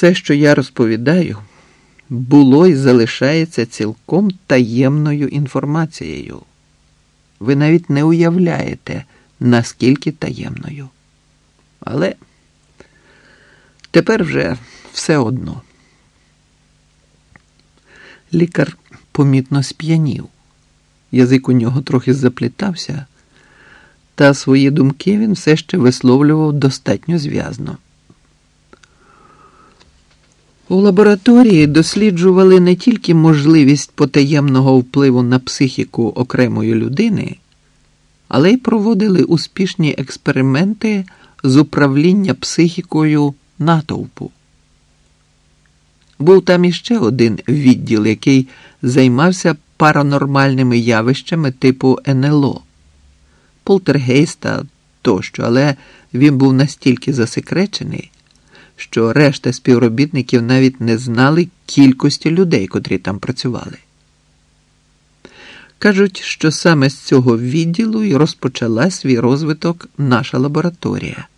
Все, що я розповідаю, було і залишається цілком таємною інформацією. Ви навіть не уявляєте, наскільки таємною. Але тепер вже все одно. Лікар помітно сп'янів. Язик у нього трохи заплітався, та свої думки він все ще висловлював достатньо зв'язно. У лабораторії досліджували не тільки можливість потаємного впливу на психіку окремої людини, але й проводили успішні експерименти з управління психікою натовпу. Був там іще один відділ, який займався паранормальними явищами типу НЛО, полтергейста тощо, але він був настільки засекречений, що решта співробітників навіть не знали кількості людей, котрі там працювали. Кажуть, що саме з цього відділу і розпочала свій розвиток наша лабораторія.